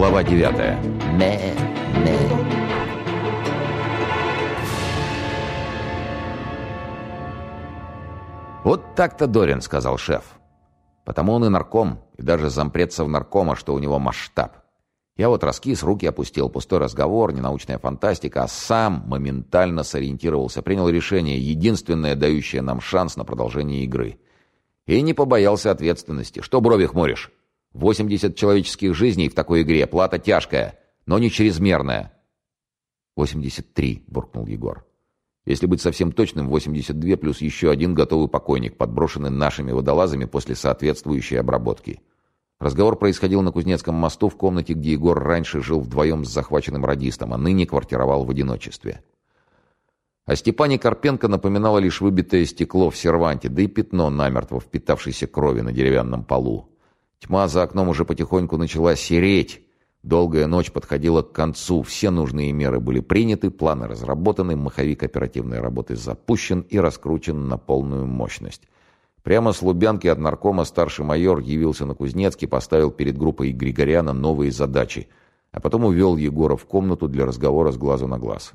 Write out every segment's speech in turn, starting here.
Глава 9. Мэ-мэ. «Вот так-то, Дорин», — сказал шеф. «Потому он и нарком, и даже зампред наркома, что у него масштаб. Я вот раскис, руки опустил, пустой разговор, ненаучная фантастика, а сам моментально сориентировался, принял решение, единственное дающее нам шанс на продолжение игры. И не побоялся ответственности. Что брови хмуришь? 80 человеческих жизней в такой игре, плата тяжкая, но не чрезмерная. 83, буркнул Егор. Если быть совсем точным, 82 плюс еще один готовый покойник, подброшенный нашими водолазами после соответствующей обработки. Разговор происходил на Кузнецком мосту в комнате, где Егор раньше жил вдвоем с захваченным радистом, а ныне квартировал в одиночестве. О Степане Карпенко напоминало лишь выбитое стекло в серванте, да и пятно намертво впитавшейся крови на деревянном полу. Тьма за окном уже потихоньку начала сереть. Долгая ночь подходила к концу, все нужные меры были приняты, планы разработаны, маховик оперативной работы запущен и раскручен на полную мощность. Прямо с Лубянки от наркома старший майор явился на Кузнецкий, поставил перед группой Григоряна новые задачи, а потом увел Егора в комнату для разговора с глазу на глаз.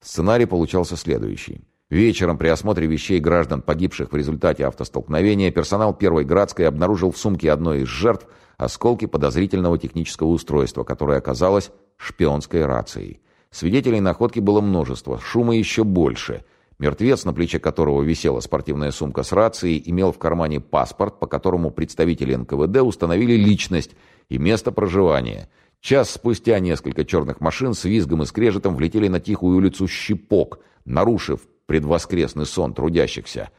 Сценарий получался следующий. Вечером при осмотре вещей граждан, погибших в результате автостолкновения, персонал Первой Градской обнаружил в сумке одной из жертв осколки подозрительного технического устройства, которое оказалось шпионской рацией. Свидетелей находки было множество, шума еще больше – Мертвец, на плече которого висела спортивная сумка с рацией, имел в кармане паспорт, по которому представители НКВД установили личность и место проживания. Час спустя несколько черных машин с визгом и скрежетом влетели на тихую улицу Щипок, нарушив предвоскресный сон трудящихся.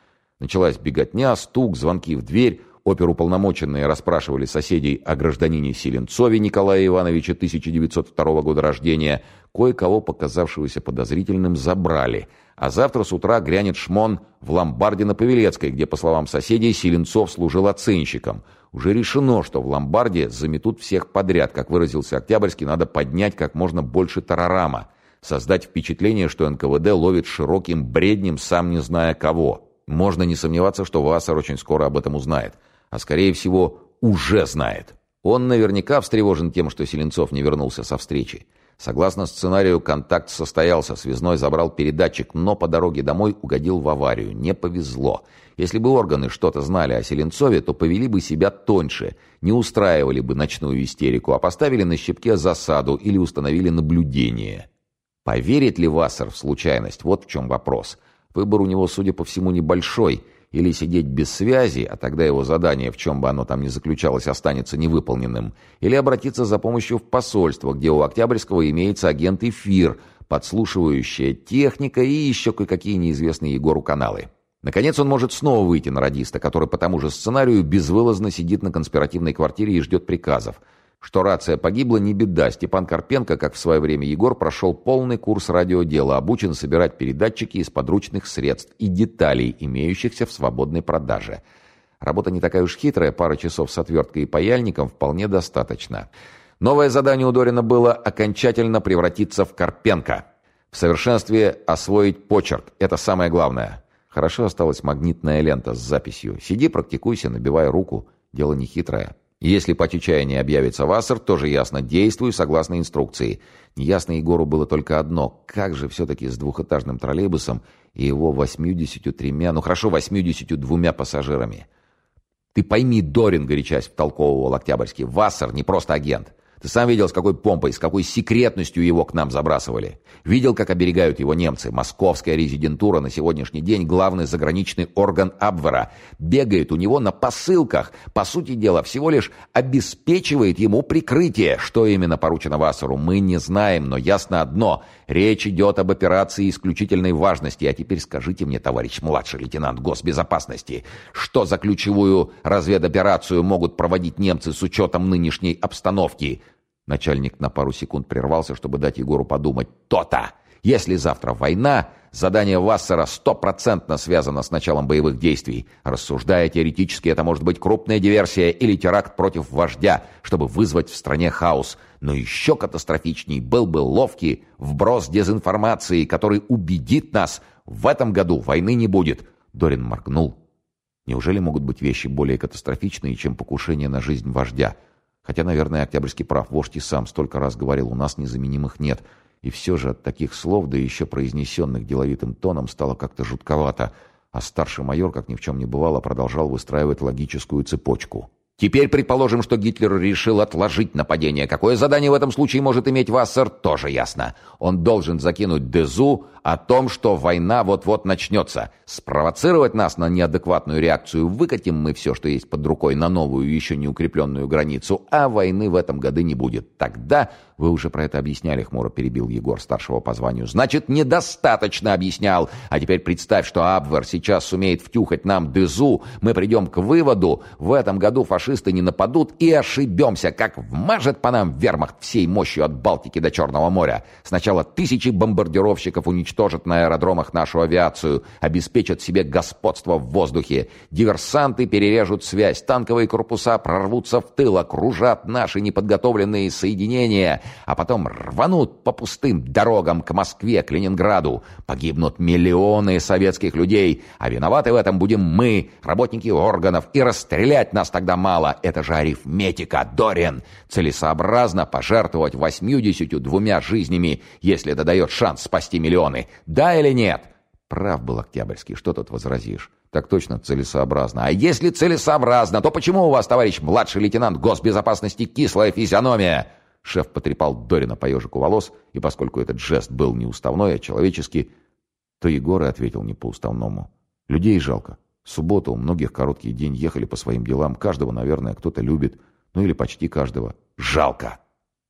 Началась беготня, стук, звонки в дверь. Оперуполномоченные расспрашивали соседей о гражданине Селенцове Николая Ивановича 1902 года рождения. Кое-кого, показавшегося подозрительным, забрали – а завтра с утра грянет шмон в ломбарде на Павелецкой, где, по словам соседей, Селенцов служил оценщиком. Уже решено, что в ломбарде заметут всех подряд. Как выразился Октябрьский, надо поднять как можно больше тарарама. Создать впечатление, что НКВД ловит широким бреднем, сам не зная кого. Можно не сомневаться, что Вассер очень скоро об этом узнает. А скорее всего, уже знает. Он наверняка встревожен тем, что Селенцов не вернулся со встречи. Согласно сценарию, контакт состоялся, связной забрал передатчик, но по дороге домой угодил в аварию. Не повезло. Если бы органы что-то знали о Селенцове, то повели бы себя тоньше, не устраивали бы ночную истерику, а поставили на щепке засаду или установили наблюдение. Поверит ли Вассер в случайность? Вот в чем вопрос. Выбор у него, судя по всему, небольшой – или сидеть без связи, а тогда его задание, в чем бы оно там ни заключалось, останется невыполненным, или обратиться за помощью в посольство, где у Октябрьского имеется агент «Эфир», подслушивающая техника и еще кое-какие неизвестные Егору каналы. Наконец он может снова выйти на радиста, который по тому же сценарию безвылазно сидит на конспиративной квартире и ждет приказов – что рация погибла, не беда. Степан Карпенко, как в свое время Егор, прошел полный курс радиодела, обучен собирать передатчики из подручных средств и деталей, имеющихся в свободной продаже. Работа не такая уж хитрая, пара часов с отверткой и паяльником вполне достаточно. Новое задание у Дорина было окончательно превратиться в Карпенко. В совершенстве освоить почерк. Это самое главное. Хорошо осталась магнитная лента с записью. Сиди, практикуйся, набивай руку. Дело не хитрое. Если по чечаянии объявится Вассер, тоже ясно, действуй согласно инструкции. Неясно Егору было только одно. Как же все-таки с двухэтажным троллейбусом и его восьмидесятью тремя, ну хорошо, восьмидесятью двумя пассажирами? Ты пойми, Дорин, горячась втолковывал Октябрьский, Вассер не просто агент. Ты сам видел, с какой помпой, с какой секретностью его к нам забрасывали. Видел, как оберегают его немцы. Московская резидентура на сегодняшний день главный заграничный орган Абвера. Бегает у него на посылках. По сути дела, всего лишь обеспечивает ему прикрытие. Что именно поручено Вассеру, мы не знаем, но ясно одно. Речь идет об операции исключительной важности. А теперь скажите мне, товарищ младший лейтенант госбезопасности, что за ключевую разведоперацию могут проводить немцы с учетом нынешней обстановки? Начальник на пару секунд прервался, чтобы дать Егору подумать. «То-то! Если завтра война, задание Вассера стопроцентно связано с началом боевых действий. Рассуждая теоретически, это может быть крупная диверсия или теракт против вождя, чтобы вызвать в стране хаос. Но еще катастрофичней был бы ловкий вброс дезинформации, который убедит нас, в этом году войны не будет». Дорин моргнул. Неужели могут быть вещи более катастрофичные, чем покушение на жизнь вождя? Хотя, наверное, Октябрьский прав. Вождь и сам столько раз говорил, у нас незаменимых нет. И все же от таких слов, да еще произнесенных деловитым тоном, стало как-то жутковато. А старший майор, как ни в чем не бывало, продолжал выстраивать логическую цепочку. Теперь предположим, что Гитлер решил отложить нападение. Какое задание в этом случае может иметь Вассер, тоже ясно. Он должен закинуть Дезу о том, что война вот-вот начнется. Спровоцировать нас на неадекватную реакцию. Выкатим мы все, что есть под рукой, на новую, еще не укрепленную границу. А войны в этом году не будет. Тогда... Вы уже про это объясняли, хмуро перебил Егор старшего по званию. Значит, недостаточно объяснял. А теперь представь, что Абвер сейчас сумеет втюхать нам Дезу. Мы придем к выводу, в этом году фашисты не нападут и ошибемся, как вмажет по нам вермахт всей мощью от Балтики до Черного моря. Сначала тысячи бомбардировщиков уничтожат на аэродромах нашу авиацию, обеспечат себе господство в воздухе. Диверсанты перережут связь, танковые корпуса прорвутся в тыл, окружат наши неподготовленные соединения, а потом рванут по пустым дорогам к Москве, к Ленинграду. Погибнут миллионы советских людей, а виноваты в этом будем мы, работники органов, и расстрелять нас тогда мало это же арифметика, Дорин. Целесообразно пожертвовать восьмидесятью двумя жизнями, если это дает шанс спасти миллионы. Да или нет? Прав был Октябрьский, что тут возразишь? Так точно целесообразно. А если целесообразно, то почему у вас, товарищ младший лейтенант госбезопасности, кислая физиономия? Шеф потрепал Дорина по ежику волос, и поскольку этот жест был не уставной, а человеческий, то Егор и ответил не по-уставному. Людей жалко. Суббота, у многих короткий день, ехали по своим делам. Каждого, наверное, кто-то любит. Ну или почти каждого. Жалко.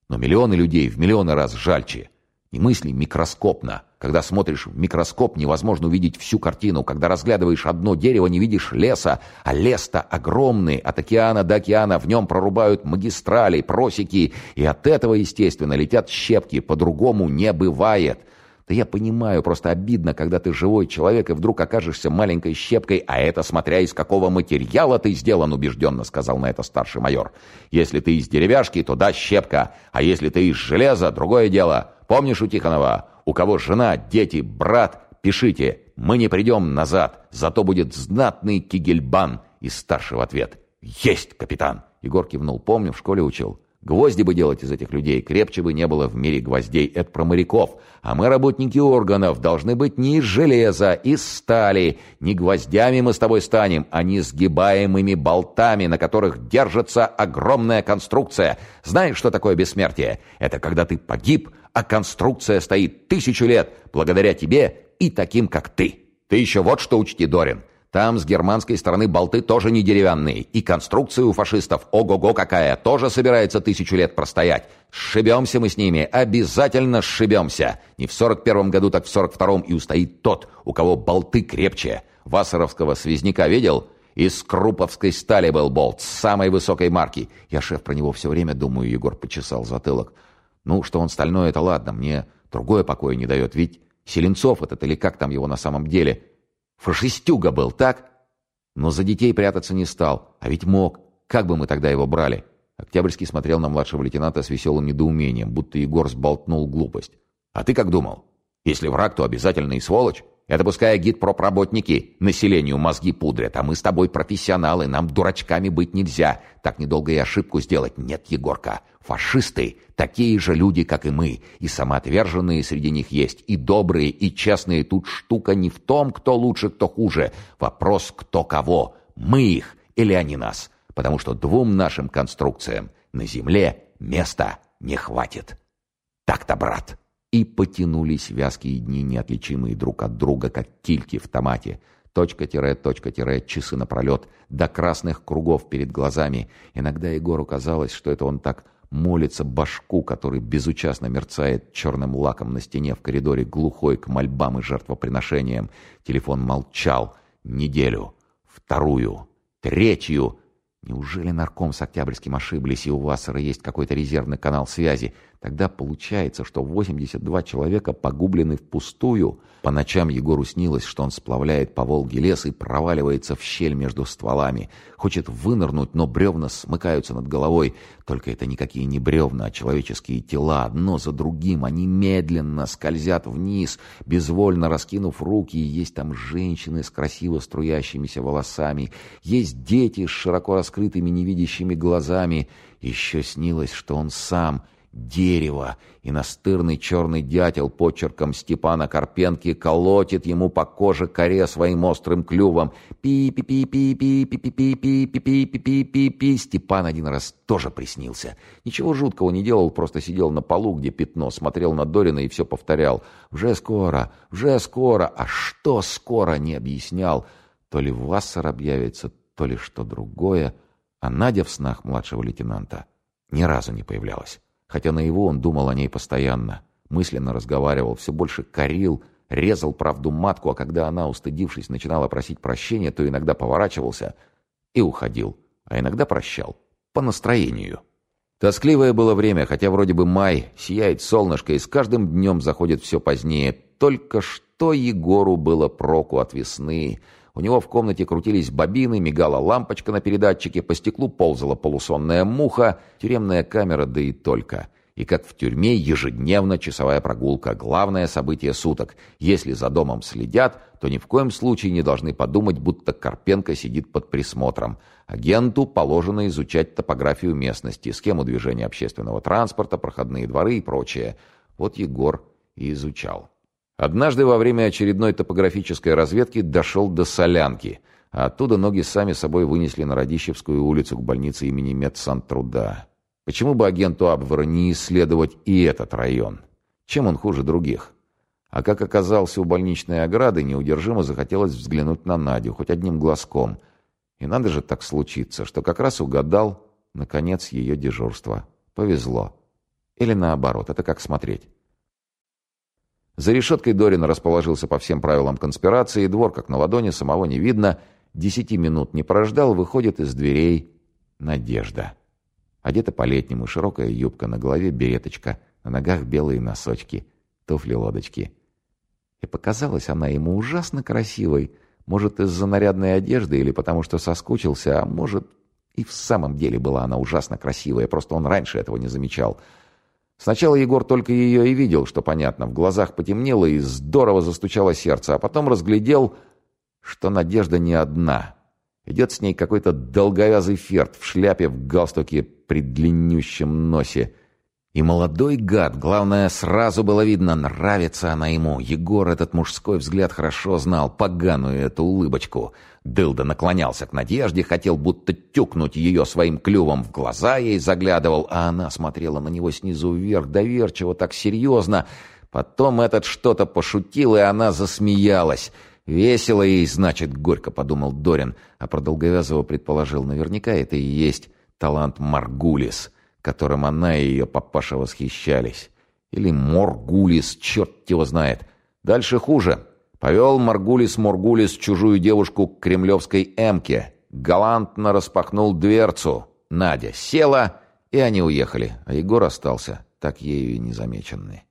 Но миллионы людей в миллионы раз жальче. И мысли микроскопно. Когда смотришь в микроскоп, невозможно увидеть всю картину. Когда разглядываешь одно дерево, не видишь леса. А лес-то огромный. От океана до океана в нем прорубают магистрали, просеки. И от этого, естественно, летят щепки. По-другому не бывает. Да я понимаю, просто обидно, когда ты живой человек и вдруг окажешься маленькой щепкой, а это смотря из какого материала ты сделан, убежденно сказал на это старший майор. Если ты из деревяшки, то да, щепка, а если ты из железа, другое дело. Помнишь у Тихонова, у кого жена, дети, брат, пишите, мы не придем назад, зато будет знатный кигельбан. И старший в ответ, есть, капитан. Егор кивнул, помню, в школе учил. Гвозди бы делать из этих людей, крепче бы не было в мире гвоздей. Это про моряков. А мы, работники органов, должны быть не из железа, из стали. Не гвоздями мы с тобой станем, а не сгибаемыми болтами, на которых держится огромная конструкция. Знаешь, что такое бессмертие? Это когда ты погиб, а конструкция стоит тысячу лет, благодаря тебе и таким, как ты. Ты еще вот что учти, Дорин. Там с германской стороны болты тоже не деревянные. И конструкция у фашистов, ого-го какая, тоже собирается тысячу лет простоять. Сшибемся мы с ними, обязательно сшибемся. Не в сорок первом году, так в сорок втором и устоит тот, у кого болты крепче. Вассеровского связняка видел? Из круповской стали был болт, самой высокой марки. Я, шеф, про него все время думаю, Егор почесал затылок. Ну, что он стальной, это ладно, мне другое покоя не дает. Ведь Селенцов этот, или как там его на самом деле, Фашистюга был, так? Но за детей прятаться не стал. А ведь мог. Как бы мы тогда его брали? Октябрьский смотрел на младшего лейтенанта с веселым недоумением, будто Егор сболтнул глупость. А ты как думал? Если враг, то обязательно и сволочь. Это пускай гид-пропработники населению мозги пудрят, а мы с тобой профессионалы, нам дурачками быть нельзя. Так недолго и ошибку сделать. Нет, Егорка, фашисты такие же люди, как и мы, и самоотверженные среди них есть, и добрые, и честные. Тут штука не в том, кто лучше, кто хуже. Вопрос, кто кого. Мы их или они нас. Потому что двум нашим конструкциям на земле места не хватит. Так-то, брат. И потянулись вязкие дни, неотличимые друг от друга, как кильки в томате. Точка-тире, точка-тире, часы напролет, до красных кругов перед глазами. Иногда Егору казалось, что это он так молится башку, который безучастно мерцает черным лаком на стене в коридоре, глухой к мольбам и жертвоприношениям. Телефон молчал. Неделю. Вторую. Третью. Неужели нарком с Октябрьским ошиблись, и у Вассера есть какой-то резервный канал связи? Тогда получается, что 82 человека погублены впустую. По ночам Егору снилось, что он сплавляет по Волге лес и проваливается в щель между стволами. Хочет вынырнуть, но бревна смыкаются над головой. Только это никакие не бревна, а человеческие тела. Одно за другим они медленно скользят вниз, безвольно раскинув руки. Есть там женщины с красиво струящимися волосами. Есть дети с широко раскрытыми невидящими глазами. Еще снилось, что он сам — дерево, и настырный черный дятел почерком Степана Карпенки колотит ему по коже коре своим острым клювом. Пи-пи-пи-пи-пи-пи-пи-пи-пи-пи-пи-пи-пи. Степан один раз тоже приснился. Ничего жуткого не делал, просто сидел на полу, где пятно, смотрел на Дорина и все повторял. «Вже скоро, вже скоро». А что скоро, не объяснял. То ли Вассер объявится, то ли что другое. А Надя в снах младшего лейтенанта ни разу не появлялась. Хотя наяву он думал о ней постоянно. Мысленно разговаривал, все больше корил, резал правду матку, а когда она, устыдившись, начинала просить прощения, то иногда поворачивался и уходил, а иногда прощал. По настроению. Тоскливое было время, хотя вроде бы май, сияет солнышко, и с каждым днем заходит все позднее. Только что Егору было проку от весны — у него в комнате крутились бобины, мигала лампочка на передатчике, по стеклу ползала полусонная муха, тюремная камера, да и только. И как в тюрьме ежедневно часовая прогулка – главное событие суток. Если за домом следят, то ни в коем случае не должны подумать, будто Карпенко сидит под присмотром. Агенту положено изучать топографию местности, схему движения общественного транспорта, проходные дворы и прочее. Вот Егор и изучал. Однажды во время очередной топографической разведки дошел до Солянки, а оттуда ноги сами собой вынесли на Радищевскую улицу к больнице имени Медсантруда. Почему бы агенту Абвера не исследовать и этот район? Чем он хуже других? А как оказался у больничной ограды, неудержимо захотелось взглянуть на Надю, хоть одним глазком. И надо же так случиться, что как раз угадал, наконец, ее дежурство. Повезло. Или наоборот, это как смотреть. За решеткой Дорин расположился по всем правилам конспирации, двор как на ладони, самого не видно. Десяти минут не прождал, выходит из дверей Надежда. Одета по-летнему, широкая юбка, на голове береточка, на ногах белые носочки, туфли-лодочки. И показалась она ему ужасно красивой, может, из-за нарядной одежды или потому что соскучился, а может, и в самом деле была она ужасно красивая, просто он раньше этого не замечал — Сначала Егор только ее и видел, что понятно. В глазах потемнело и здорово застучало сердце, а потом разглядел, что Надежда не одна. Идет с ней какой-то долговязый ферт в шляпе, в галстуке при длиннющем носе. И молодой гад, главное, сразу было видно, нравится она ему. Егор этот мужской взгляд хорошо знал, поганую эту улыбочку. Дылда наклонялся к Надежде, хотел будто тюкнуть ее своим клювом в глаза, ей заглядывал, а она смотрела на него снизу вверх, доверчиво, так серьезно. Потом этот что-то пошутил, и она засмеялась. «Весело ей, значит, горько», — подумал Дорин, а про Долговязова предположил, наверняка это и есть талант Маргулис которым она и ее папаша восхищались. Или Моргулис, черт его знает. Дальше хуже. Повел Маргулис Моргулис чужую девушку к кремлевской эмке. Галантно распахнул дверцу. Надя села, и они уехали, а Егор остался, так ею и незамеченный.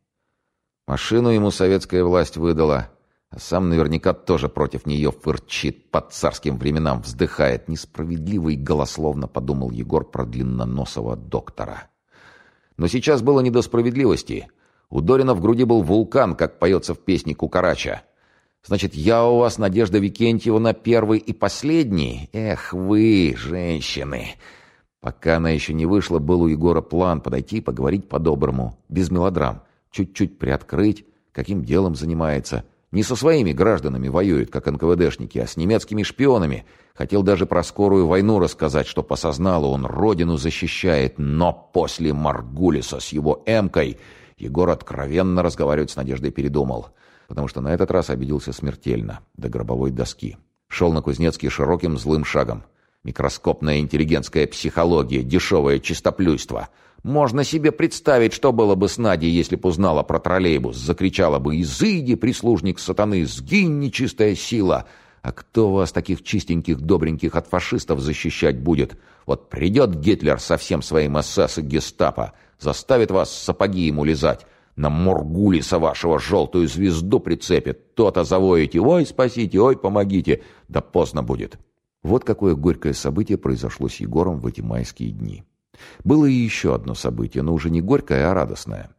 Машину ему советская власть выдала. А сам наверняка тоже против нее фырчит, под царским временам вздыхает. Несправедливо и голословно подумал Егор про длинноносого доктора. Но сейчас было не до справедливости. У Дорина в груди был вулкан, как поется в песне Кукарача. Значит, я у вас, Надежда Викентьевна, первый и последний? Эх вы, женщины! Пока она еще не вышла, был у Егора план подойти и поговорить по-доброму, без мелодрам. Чуть-чуть приоткрыть, каким делом занимается – не со своими гражданами воюет, как НКВДшники, а с немецкими шпионами. Хотел даже про скорую войну рассказать, что по созналу он родину защищает. Но после Маргулиса с его эмкой Егор откровенно разговаривать с Надеждой передумал. Потому что на этот раз обиделся смертельно, до гробовой доски. Шел на Кузнецкий широким злым шагом. Микроскопная интеллигентская психология, дешевое чистоплюйство — можно себе представить, что было бы с Надей, если б узнала про троллейбус. Закричала бы «Изыди, прислужник сатаны, сгинь, нечистая сила!» А кто вас, таких чистеньких, добреньких, от фашистов защищать будет? Вот придет Гитлер со всем своим СС и гестапо, Заставит вас сапоги ему лизать. На Моргулиса вашего желтую звезду прицепит. То-то завоете. Ой, спасите, ой, помогите. Да поздно будет. Вот какое горькое событие произошло с Егором в эти майские дни. Было и еще одно событие, но уже не горькое, а радостное.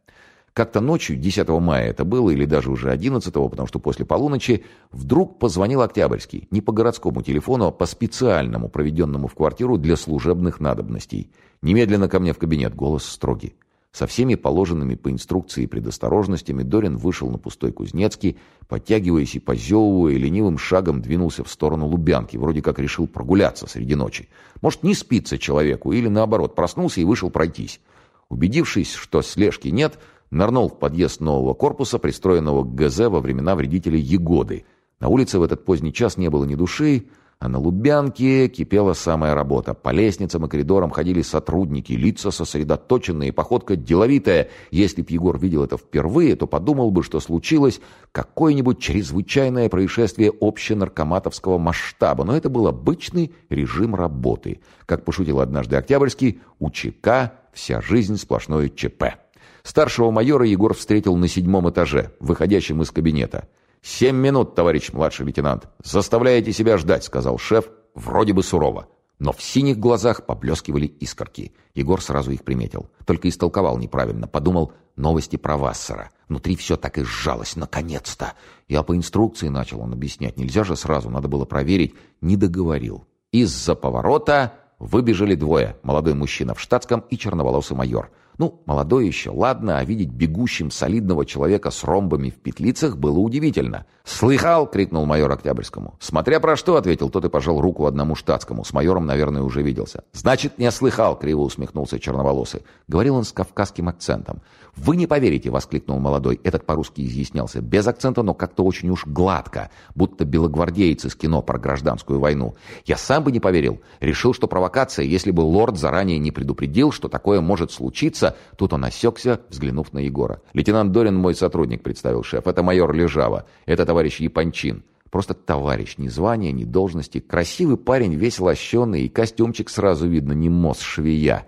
Как-то ночью, 10 мая это было, или даже уже 11, потому что после полуночи, вдруг позвонил Октябрьский. Не по городскому телефону, а по специальному, проведенному в квартиру для служебных надобностей. Немедленно ко мне в кабинет, голос строгий. Со всеми положенными по инструкции предосторожностями Дорин вышел на пустой Кузнецкий, подтягиваясь и позевывая, ленивым шагом двинулся в сторону Лубянки, вроде как решил прогуляться среди ночи. Может, не спится человеку, или наоборот, проснулся и вышел пройтись. Убедившись, что слежки нет, нырнул в подъезд нового корпуса, пристроенного к ГЗ во времена вредителей Егоды. На улице в этот поздний час не было ни души, а на Лубянке кипела самая работа. По лестницам и коридорам ходили сотрудники, лица сосредоточенные, походка деловитая. Если б Егор видел это впервые, то подумал бы, что случилось какое-нибудь чрезвычайное происшествие общенаркоматовского масштаба. Но это был обычный режим работы. Как пошутил однажды Октябрьский, у ЧК вся жизнь сплошное ЧП. Старшего майора Егор встретил на седьмом этаже, выходящем из кабинета. «Семь минут, товарищ младший лейтенант. Заставляете себя ждать», — сказал шеф, вроде бы сурово. Но в синих глазах поблескивали искорки. Егор сразу их приметил. Только истолковал неправильно. Подумал, новости про Вассера. Внутри все так и сжалось. Наконец-то! Я по инструкции начал он объяснять. Нельзя же сразу, надо было проверить. Не договорил. Из-за поворота выбежали двое. Молодой мужчина в штатском и черноволосый майор. Ну, молодой еще, ладно, а видеть бегущим солидного человека с ромбами в петлицах было удивительно. «Слыхал!» — крикнул майор Октябрьскому. «Смотря про что!» — ответил тот и пожал руку одному штатскому. С майором, наверное, уже виделся. «Значит, не слыхал!» — криво усмехнулся черноволосый. Говорил он с кавказским акцентом. «Вы не поверите!» — воскликнул молодой. Этот по-русски изъяснялся. Без акцента, но как-то очень уж гладко. Будто белогвардейцы с кино про гражданскую войну. Я сам бы не поверил. Решил, что провокация, если бы лорд заранее не предупредил, что такое может случиться, Тут он осекся, взглянув на Егора. «Лейтенант Дорин мой сотрудник», — представил шеф. «Это майор Лежава. Это товарищ Япончин. Просто товарищ, ни звания, ни должности. Красивый парень, весь лощеный, и костюмчик сразу видно, не мост швея».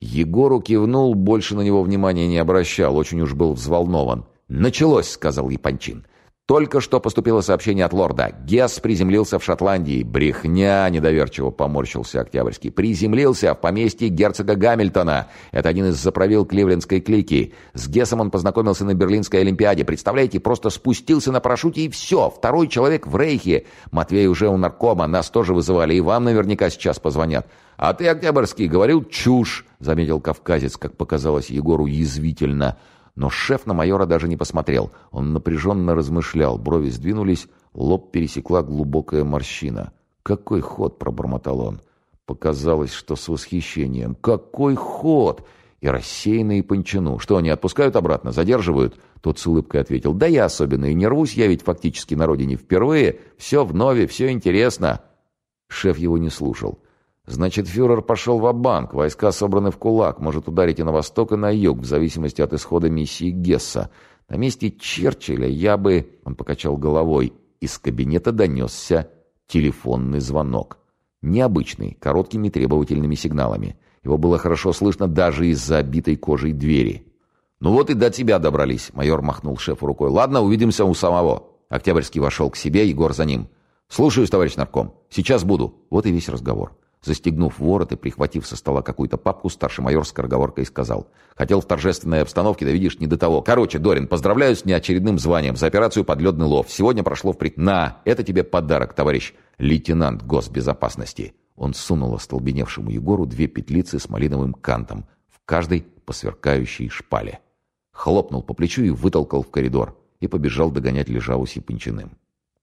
Егору кивнул, больше на него внимания не обращал, очень уж был взволнован. «Началось», — сказал Япончин. Только что поступило сообщение от лорда. Гесс приземлился в Шотландии. Брехня, недоверчиво поморщился Октябрьский. Приземлился в поместье герцога Гамильтона. Это один из заправил кливлендской клики. С Гессом он познакомился на Берлинской Олимпиаде. Представляете, просто спустился на парашюте и все. Второй человек в рейхе. Матвей уже у наркома. Нас тоже вызывали. И вам наверняка сейчас позвонят. «А ты, Октябрьский, говорил чушь», — заметил кавказец, как показалось Егору язвительно. Но шеф на майора даже не посмотрел. Он напряженно размышлял, брови сдвинулись, лоб пересекла глубокая морщина. «Какой ход!» — пробормотал он. Показалось, что с восхищением. «Какой ход!» И рассеянно и пончину. «Что, не отпускают обратно? Задерживают?» Тот с улыбкой ответил. «Да я особенно и не рвусь, я ведь фактически на родине впервые. Все вновь, все интересно». Шеф его не слушал. Значит, фюрер пошел в банк войска собраны в кулак, может ударить и на восток, и на юг, в зависимости от исхода миссии Гесса. На месте Черчилля я бы... Он покачал головой. Из кабинета донесся телефонный звонок. Необычный, короткими требовательными сигналами. Его было хорошо слышно даже из-за обитой кожей двери. «Ну вот и до тебя добрались», — майор махнул шефу рукой. «Ладно, увидимся у самого». Октябрьский вошел к себе, Егор за ним. «Слушаюсь, товарищ нарком. Сейчас буду». Вот и весь разговор. Застегнув ворот и прихватив со стола какую-то папку, старший майор с скороговоркой сказал. «Хотел в торжественной обстановке, да видишь, не до того. Короче, Дорин, поздравляю с неочередным званием за операцию «Подледный лов». Сегодня прошло в при... На, это тебе подарок, товарищ лейтенант госбезопасности». Он сунул остолбеневшему Егору две петлицы с малиновым кантом, в каждой по сверкающей шпале. Хлопнул по плечу и вытолкал в коридор, и побежал догонять Лежаву с Япончиным.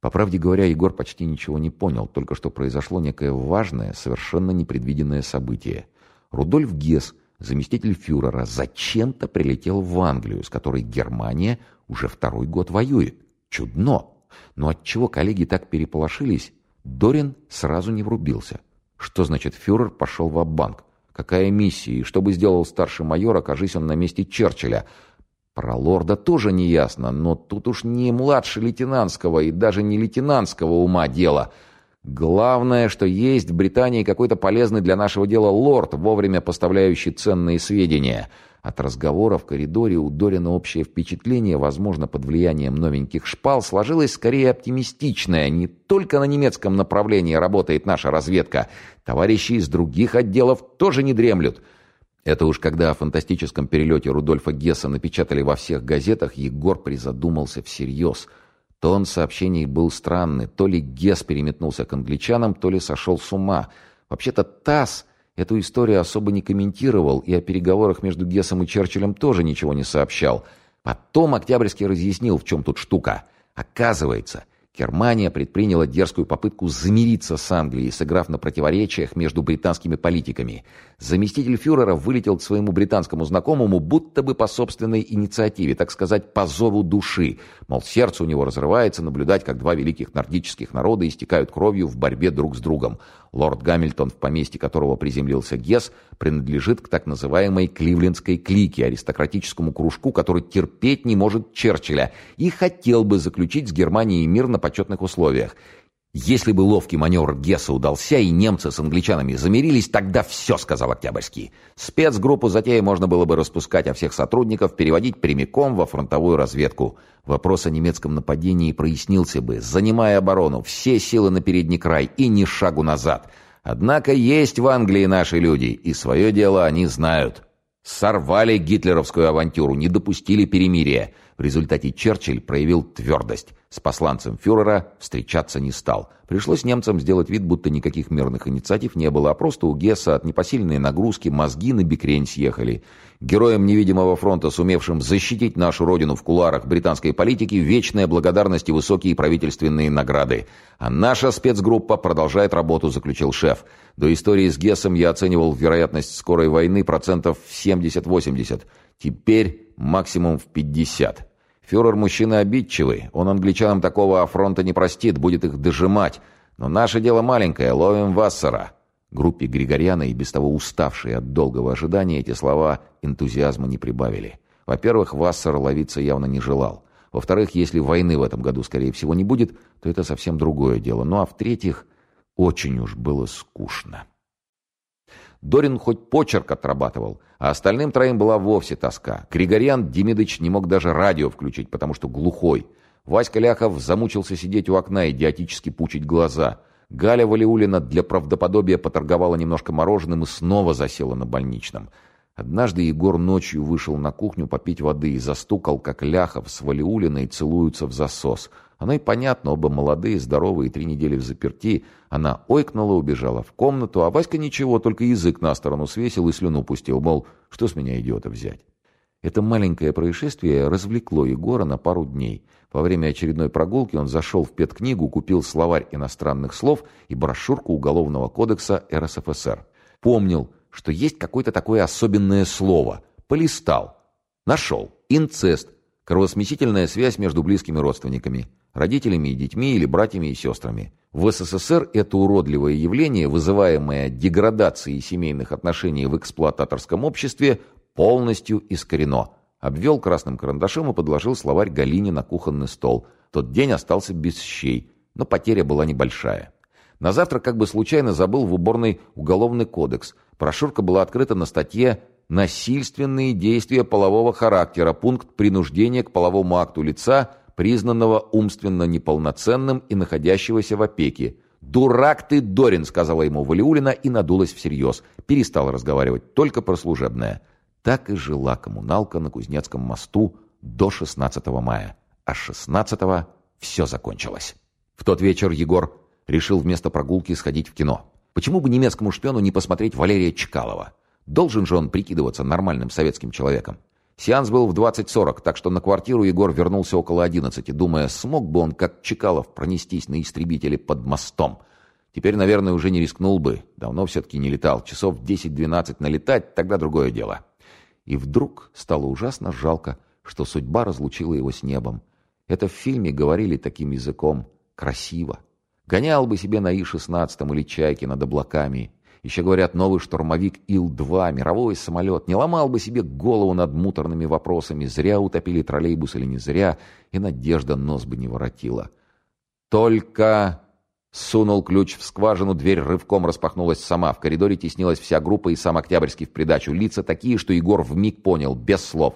По правде говоря, Егор почти ничего не понял, только что произошло некое важное, совершенно непредвиденное событие. Рудольф Гесс, заместитель фюрера, зачем-то прилетел в Англию, с которой Германия уже второй год воюет. Чудно! Но отчего коллеги так переполошились, Дорин сразу не врубился. Что значит фюрер пошел в банк Какая миссия? И что бы сделал старший майор, окажись он на месте Черчилля? Про лорда тоже не ясно, но тут уж не младше лейтенантского и даже не лейтенантского ума дело. Главное, что есть в Британии какой-то полезный для нашего дела лорд, вовремя поставляющий ценные сведения. От разговора в коридоре у Дорина общее впечатление, возможно, под влиянием новеньких шпал, сложилось скорее оптимистичное. Не только на немецком направлении работает наша разведка. Товарищи из других отделов тоже не дремлют. Это уж когда о фантастическом перелете Рудольфа Гесса напечатали во всех газетах, Егор призадумался всерьез – Тон сообщений был странный. То ли Гес переметнулся к англичанам, то ли сошел с ума. Вообще-то ТАСС эту историю особо не комментировал и о переговорах между Гесом и Черчиллем тоже ничего не сообщал. Потом Октябрьский разъяснил, в чем тут штука. Оказывается, Германия предприняла дерзкую попытку замириться с Англией, сыграв на противоречиях между британскими политиками. Заместитель фюрера вылетел к своему британскому знакомому будто бы по собственной инициативе, так сказать, по зову души. Мол, сердце у него разрывается наблюдать, как два великих нордических народа истекают кровью в борьбе друг с другом. Лорд Гамильтон, в поместье которого приземлился Гесс, принадлежит к так называемой кливлендской клике, аристократическому кружку, который терпеть не может Черчилля и хотел бы заключить с Германией мир на почетных условиях. Если бы ловкий маневр Гесса удался и немцы с англичанами замирились, тогда все, сказал Октябрьский. Спецгруппу затеи можно было бы распускать, а всех сотрудников переводить прямиком во фронтовую разведку. Вопрос о немецком нападении прояснился бы, занимая оборону, все силы на передний край и ни шагу назад. Однако есть в Англии наши люди, и свое дело они знают. Сорвали гитлеровскую авантюру, не допустили перемирия. В результате Черчилль проявил твердость. С посланцем фюрера встречаться не стал. Пришлось немцам сделать вид, будто никаких мирных инициатив не было, а просто у Гесса от непосильной нагрузки мозги на бекрень съехали. Героям невидимого фронта, сумевшим защитить нашу родину в кулуарах британской политики, вечная благодарность и высокие правительственные награды. А наша спецгруппа продолжает работу, заключил шеф. До истории с Гессом я оценивал вероятность скорой войны процентов в 70-80. Теперь максимум в 50. Фюрер мужчина обидчивый, он англичанам такого афронта не простит, будет их дожимать. Но наше дело маленькое, ловим Вассера». Группе Григорьяна и без того уставшие от долгого ожидания эти слова энтузиазма не прибавили. Во-первых, Вассер ловиться явно не желал. Во-вторых, если войны в этом году, скорее всего, не будет, то это совсем другое дело. Ну а в-третьих, очень уж было скучно. Дорин хоть почерк отрабатывал, а остальным троим была вовсе тоска. Григорьян Демидыч не мог даже радио включить, потому что глухой. Васька Ляхов замучился сидеть у окна, идиотически пучить глаза. Галя Валиулина для правдоподобия поторговала немножко мороженым и снова засела на больничном. Однажды Егор ночью вышел на кухню попить воды и застукал, как Ляхов с Валиулиной целуются в засос — оно и понятно, оба молодые, здоровые, три недели в заперти. Она ойкнула, убежала в комнату, а Васька ничего, только язык на сторону свесил и слюну пустил, мол, что с меня идиота взять. Это маленькое происшествие развлекло Егора на пару дней. Во время очередной прогулки он зашел в педкнигу, купил словарь иностранных слов и брошюрку Уголовного кодекса РСФСР. Помнил, что есть какое-то такое особенное слово. Полистал. Нашел. Инцест. Кровосмесительная связь между близкими родственниками родителями и детьми или братьями и сестрами. В СССР это уродливое явление, вызываемое деградацией семейных отношений в эксплуататорском обществе, полностью искорено. Обвел красным карандашом и подложил словарь Галине на кухонный стол. Тот день остался без щей, но потеря была небольшая. На завтра как бы случайно забыл в уборной уголовный кодекс. Прошурка была открыта на статье «Насильственные действия полового характера. Пункт принуждения к половому акту лица – признанного умственно неполноценным и находящегося в опеке. «Дурак ты, Дорин!» — сказала ему Валиулина и надулась всерьез. Перестала разговаривать только про служебное. Так и жила коммуналка на Кузнецком мосту до 16 мая. А 16 все закончилось. В тот вечер Егор решил вместо прогулки сходить в кино. Почему бы немецкому шпиону не посмотреть Валерия Чкалова? Должен же он прикидываться нормальным советским человеком. Сеанс был в 20.40, так что на квартиру Егор вернулся около 11, думая, смог бы он, как Чекалов, пронестись на истребителе под мостом. Теперь, наверное, уже не рискнул бы. Давно все-таки не летал. Часов 10-12 налетать, тогда другое дело. И вдруг стало ужасно жалко, что судьба разлучила его с небом. Это в фильме говорили таким языком. Красиво. Гонял бы себе на И-16 или Чайке над облаками. Еще, говорят, новый штурмовик Ил-2, мировой самолет, не ломал бы себе голову над муторными вопросами, зря утопили троллейбус или не зря, и надежда нос бы не воротила. Только Сунул ключ в скважину, дверь рывком распахнулась сама. В коридоре теснилась вся группа и сам Октябрьский в придачу. Лица такие, что Егор вмиг понял, без слов.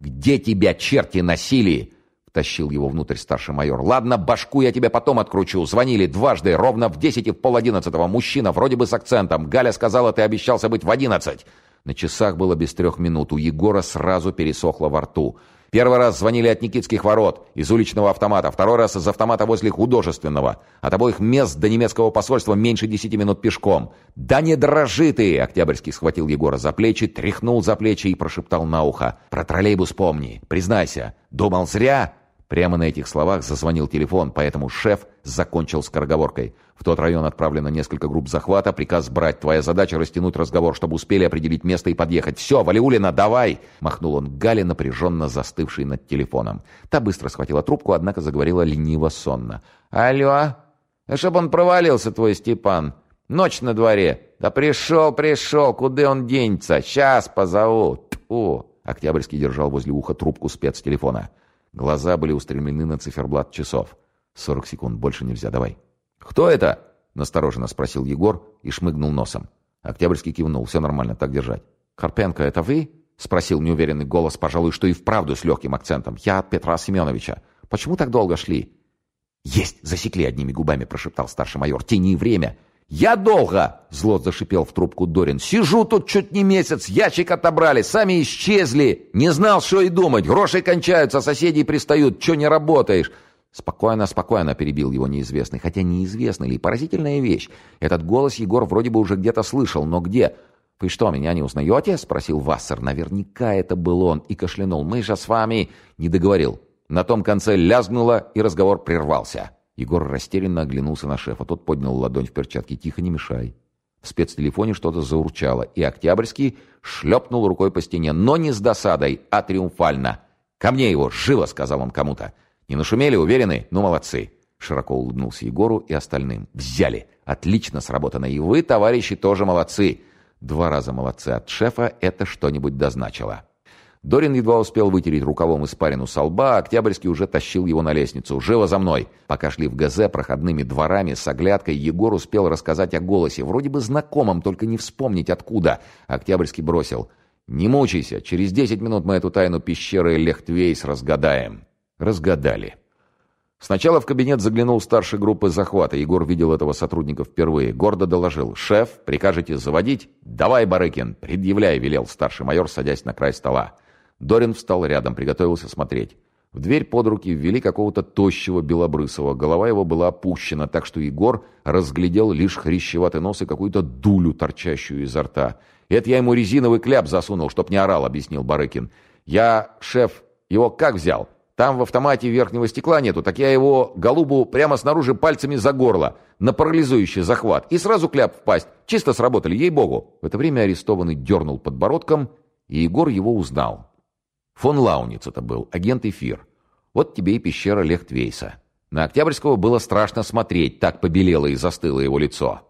«Где тебя черти носили?» Тащил его внутрь старший майор. «Ладно, башку я тебе потом откручу. Звонили дважды, ровно в десять и в пол одиннадцатого. Мужчина, вроде бы с акцентом. Галя сказала, ты обещался быть в одиннадцать». На часах было без трех минут. У Егора сразу пересохло во рту. Первый раз звонили от Никитских ворот, из уличного автомата, второй раз из автомата возле художественного. От обоих мест до немецкого посольства меньше десяти минут пешком. «Да не дрожи ты!» Октябрьский схватил Егора за плечи, тряхнул за плечи и прошептал на ухо. «Про троллейбус помни. Признайся. Думал зря?» Прямо на этих словах зазвонил телефон, поэтому шеф закончил скороговоркой. В тот район отправлено несколько групп захвата, приказ брать. Твоя задача растянуть разговор, чтобы успели определить место и подъехать. «Все, Валиулина, давай!» Махнул он Гале, напряженно застывшей над телефоном. Та быстро схватила трубку, однако заговорила лениво-сонно. «Алло? Чтоб он провалился, твой Степан. Ночь на дворе. Да пришел, пришел, куда он денется? Сейчас позову. Тьфу!» Октябрьский держал возле уха трубку спецтелефона. Глаза были устремлены на циферблат часов. «Сорок секунд, больше нельзя, давай». «Кто это?» — настороженно спросил Егор и шмыгнул носом. Октябрьский кивнул. «Все нормально, так держать». «Карпенко, это вы?» — спросил неуверенный голос, пожалуй, что и вправду с легким акцентом. «Я от Петра Семеновича. Почему так долго шли?» «Есть! Засекли одними губами!» — прошептал старший майор. «Тяни время!» «Я долго!» — зло зашипел в трубку Дорин. «Сижу тут чуть не месяц, ящик отобрали, сами исчезли. Не знал, что и думать. Гроши кончаются, соседи пристают. Че не работаешь?» «Спокойно, спокойно», — перебил его неизвестный. Хотя неизвестный ли, поразительная вещь. Этот голос Егор вроде бы уже где-то слышал, но где? «Вы что, меня не узнаете?» — спросил Вассер. Наверняка это был он и кашлянул. «Мы же с вами...» — не договорил. На том конце лязгнуло, и разговор прервался. Егор растерянно оглянулся на шефа. Тот поднял ладонь в перчатке. «Тихо, не мешай». В спецтелефоне что-то заурчало, и Октябрьский шлепнул рукой по стене, но не с досадой, а триумфально. «Ко мне его! Живо!» — сказал он кому-то. «Не нашумели? Уверены? Ну, молодцы!» Широко улыбнулся Егору и остальным. «Взяли! Отлично сработано! И вы, товарищи, тоже молодцы!» Два раза молодцы от шефа — это что-нибудь дозначило. Дорин едва успел вытереть рукавом испарину со лба, а Октябрьский уже тащил его на лестницу. «Живо за мной!» Пока шли в ГЗ проходными дворами с оглядкой, Егор успел рассказать о голосе. Вроде бы знакомом, только не вспомнить откуда. Октябрьский бросил. «Не мучайся, через десять минут мы эту тайну пещеры Лехтвейс разгадаем». Разгадали. Сначала в кабинет заглянул старший группы захвата. Егор видел этого сотрудника впервые. Гордо доложил. «Шеф, прикажете заводить?» «Давай, Барыкин, предъявляй», — велел старший майор, садясь на край стола. Дорин встал рядом, приготовился смотреть. В дверь под руки ввели какого-то тощего белобрысого. Голова его была опущена, так что Егор разглядел лишь хрящеватый нос и какую-то дулю, торчащую изо рта. «Это я ему резиновый кляп засунул, чтоб не орал», — объяснил Барыкин. «Я, шеф, его как взял? Там в автомате верхнего стекла нету, так я его, голубу, прямо снаружи пальцами за горло, на парализующий захват, и сразу кляп в пасть. Чисто сработали, ей-богу». В это время арестованный дернул подбородком, и Егор его узнал. Фон Лауниц это был, агент Эфир. Вот тебе и пещера Лехтвейса. На Октябрьского было страшно смотреть, так побелело и застыло его лицо.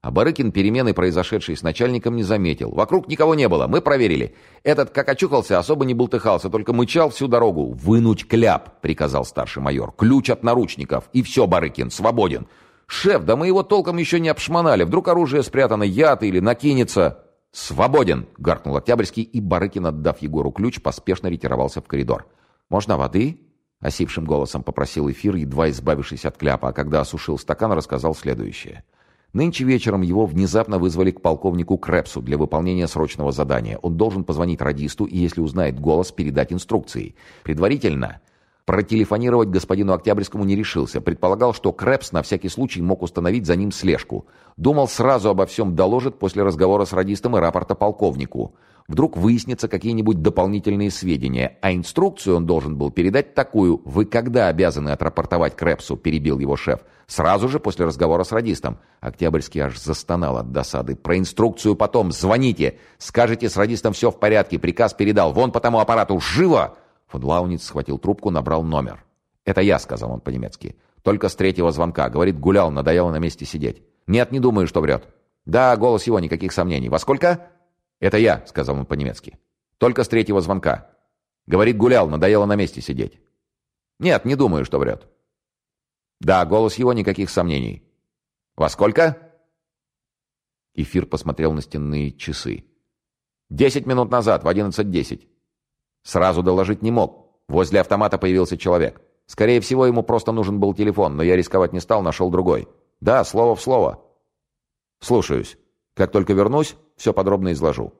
А Барыкин перемены, произошедшие с начальником, не заметил. Вокруг никого не было, мы проверили. Этот, как очухался, особо не бултыхался, только мычал всю дорогу. «Вынуть кляп», — приказал старший майор. «Ключ от наручников. И все, Барыкин, свободен». «Шеф, да мы его толком еще не обшмонали. Вдруг оружие спрятано, яд или накинется». «Свободен!» — гаркнул Октябрьский, и Барыкин, отдав Егору ключ, поспешно ретировался в коридор. «Можно воды?» — осипшим голосом попросил эфир, едва избавившись от кляпа, а когда осушил стакан, рассказал следующее. Нынче вечером его внезапно вызвали к полковнику Крепсу для выполнения срочного задания. Он должен позвонить радисту и, если узнает голос, передать инструкции. Предварительно Протелефонировать господину Октябрьскому не решился. Предполагал, что Крэпс на всякий случай мог установить за ним слежку. Думал, сразу обо всем доложит после разговора с радистом и рапорта полковнику. Вдруг выяснятся какие-нибудь дополнительные сведения, а инструкцию он должен был передать такую. «Вы когда обязаны отрапортовать Крэпсу?» – перебил его шеф. «Сразу же после разговора с радистом». Октябрьский аж застонал от досады. «Про инструкцию потом. Звоните. Скажите, с радистом все в порядке. Приказ передал. Вон по тому аппарату. Живо!» Фон схватил трубку, набрал номер. «Это я», — сказал он по-немецки. «Только с третьего звонка. Говорит, гулял, надоело на месте сидеть». «Нет, не думаю, что врет». «Да, голос его, никаких сомнений. Во сколько?» «Это я», — сказал он по-немецки. «Только с третьего звонка». Говорит, гулял, надоело на месте сидеть. «Нет, не думаю, что врет». «Да, голос его, никаких сомнений». «Во сколько?» Эфир посмотрел на стенные часы. «Десять минут назад, в одиннадцать десять». Сразу доложить не мог. Возле автомата появился человек. Скорее всего, ему просто нужен был телефон, но я рисковать не стал, нашел другой. Да, слово в слово. Слушаюсь. Как только вернусь, все подробно изложу.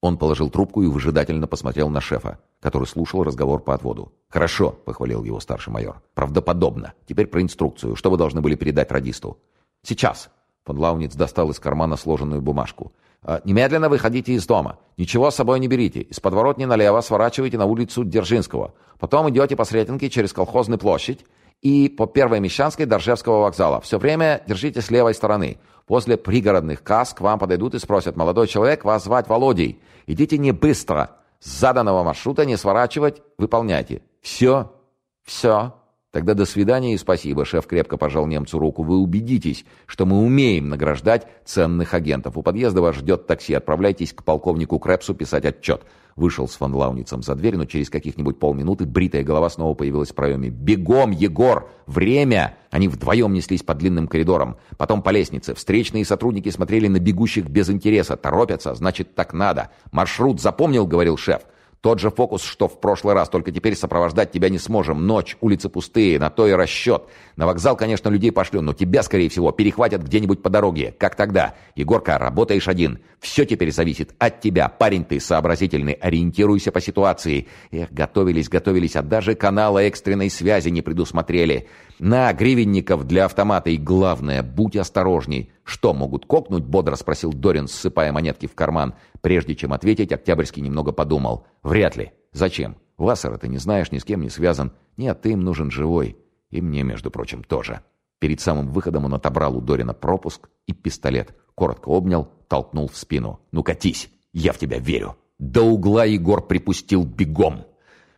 Он положил трубку и выжидательно посмотрел на шефа, который слушал разговор по отводу. «Хорошо», — похвалил его старший майор. «Правдоподобно. Теперь про инструкцию. Что вы должны были передать радисту?» «Сейчас». Фон Лауниц достал из кармана сложенную бумажку. «А, «Немедленно выходите из дома. Ничего с собой не берите. Из подворотни налево сворачивайте на улицу Дзержинского. Потом идете по Сретенке через колхозную площадь и по Первой Мещанской до Ржевского вокзала. Все время держите с левой стороны. После пригородных касс к вам подойдут и спросят, «Молодой человек, вас звать Володей. Идите не быстро. С заданного маршрута не сворачивать, выполняйте. Все? Все?» Тогда до свидания и спасибо. Шеф крепко пожал немцу руку. Вы убедитесь, что мы умеем награждать ценных агентов. У подъезда вас ждет такси. Отправляйтесь к полковнику Крепсу писать отчет. Вышел с фон Лауницем за дверь, но через каких-нибудь полминуты бритая голова снова появилась в проеме. «Бегом, Егор! Время!» Они вдвоем неслись по длинным коридорам. Потом по лестнице. Встречные сотрудники смотрели на бегущих без интереса. Торопятся, значит, так надо. «Маршрут запомнил?» — говорил шеф. Тот же фокус, что в прошлый раз, только теперь сопровождать тебя не сможем. Ночь, улицы пустые, на то и расчет. На вокзал, конечно, людей пошлю, но тебя, скорее всего, перехватят где-нибудь по дороге. Как тогда? Егорка, работаешь один. Все теперь зависит от тебя. Парень ты сообразительный, ориентируйся по ситуации. Эх, готовились, готовились, а даже канала экстренной связи не предусмотрели. На, гривенников для автомата и главное, будь осторожней. «Что, могут кокнуть?» — бодро спросил Дорин, ссыпая монетки в карман. Прежде чем ответить, Октябрьский немного подумал. «Вряд ли. Зачем? Вассера ты не знаешь, ни с кем не связан. Нет, ты им нужен живой. И мне, между прочим, тоже». Перед самым выходом он отобрал у Дорина пропуск и пистолет. Коротко обнял, толкнул в спину. «Ну катись! Я в тебя верю!» До угла Егор припустил бегом.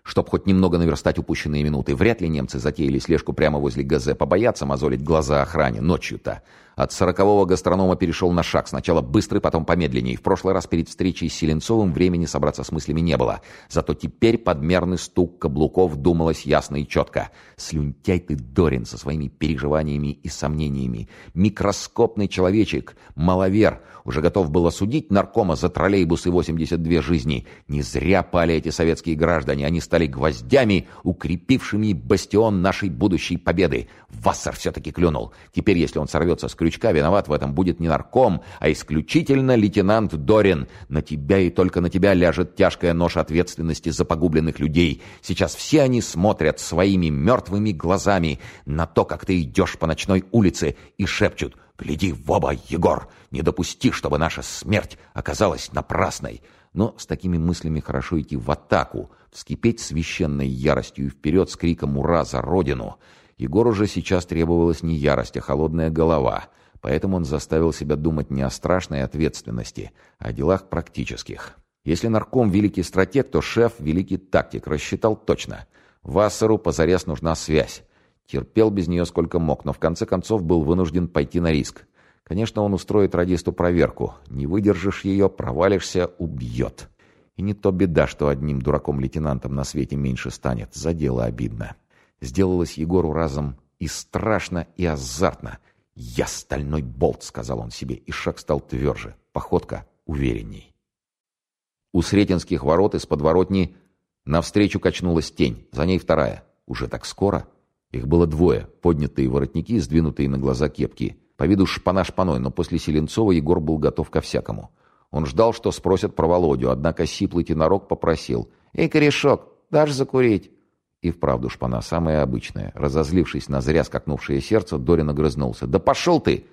Чтоб хоть немного наверстать упущенные минуты, вряд ли немцы затеяли слежку прямо возле ГЗ, побояться мозолить глаза охране ночью-то. От сорокового гастронома перешел на шаг, сначала быстрый, потом помедленнее. В прошлый раз перед встречей с Селенцовым времени собраться с мыслями не было. Зато теперь подмерный стук каблуков думалось ясно и четко. Слюнтяй ты, Дорин, со своими переживаниями и сомнениями. Микроскопный человечек, маловер, уже готов был осудить наркома за троллейбус и 82 жизни. Не зря пали эти советские граждане, они стали гвоздями, укрепившими бастион нашей будущей победы. Вассер все-таки клюнул. Теперь, если он сорвется с крючка, виноват в этом будет не нарком, а исключительно лейтенант Дорин. На тебя и только на тебя ляжет тяжкая нож ответственности за погубленных людей. Сейчас все они смотрят своими мертвыми глазами на то, как ты идешь по ночной улице, и шепчут «Гляди в оба, Егор! Не допусти, чтобы наша смерть оказалась напрасной!» Но с такими мыслями хорошо идти в атаку, вскипеть священной яростью и вперед с криком «Ура за Родину!» Егору же сейчас требовалась не ярость, а холодная голова, поэтому он заставил себя думать не о страшной ответственности, а о делах практических. Если нарком великий стратег, то шеф великий тактик, рассчитал точно. Вассеру позарез нужна связь. Терпел без нее сколько мог, но в конце концов был вынужден пойти на риск. Конечно, он устроит радисту проверку. Не выдержишь ее, провалишься, убьет. И не то беда, что одним дураком-лейтенантом на свете меньше станет. За дело обидно. Сделалось Егору разом и страшно, и азартно. «Я стальной болт», — сказал он себе, и шаг стал тверже, походка уверенней. У Сретенских ворот из подворотни навстречу качнулась тень, за ней вторая. Уже так скоро? Их было двое, поднятые воротники, сдвинутые на глаза кепки. По виду шпана шпаной, но после Селенцова Егор был готов ко всякому. Он ждал, что спросят про Володю, однако сиплый тенорок попросил. «Эй, корешок, дашь закурить?» И вправду шпана самая обычная. Разозлившись на зря скакнувшее сердце, Дорин огрызнулся. «Да пошел ты!»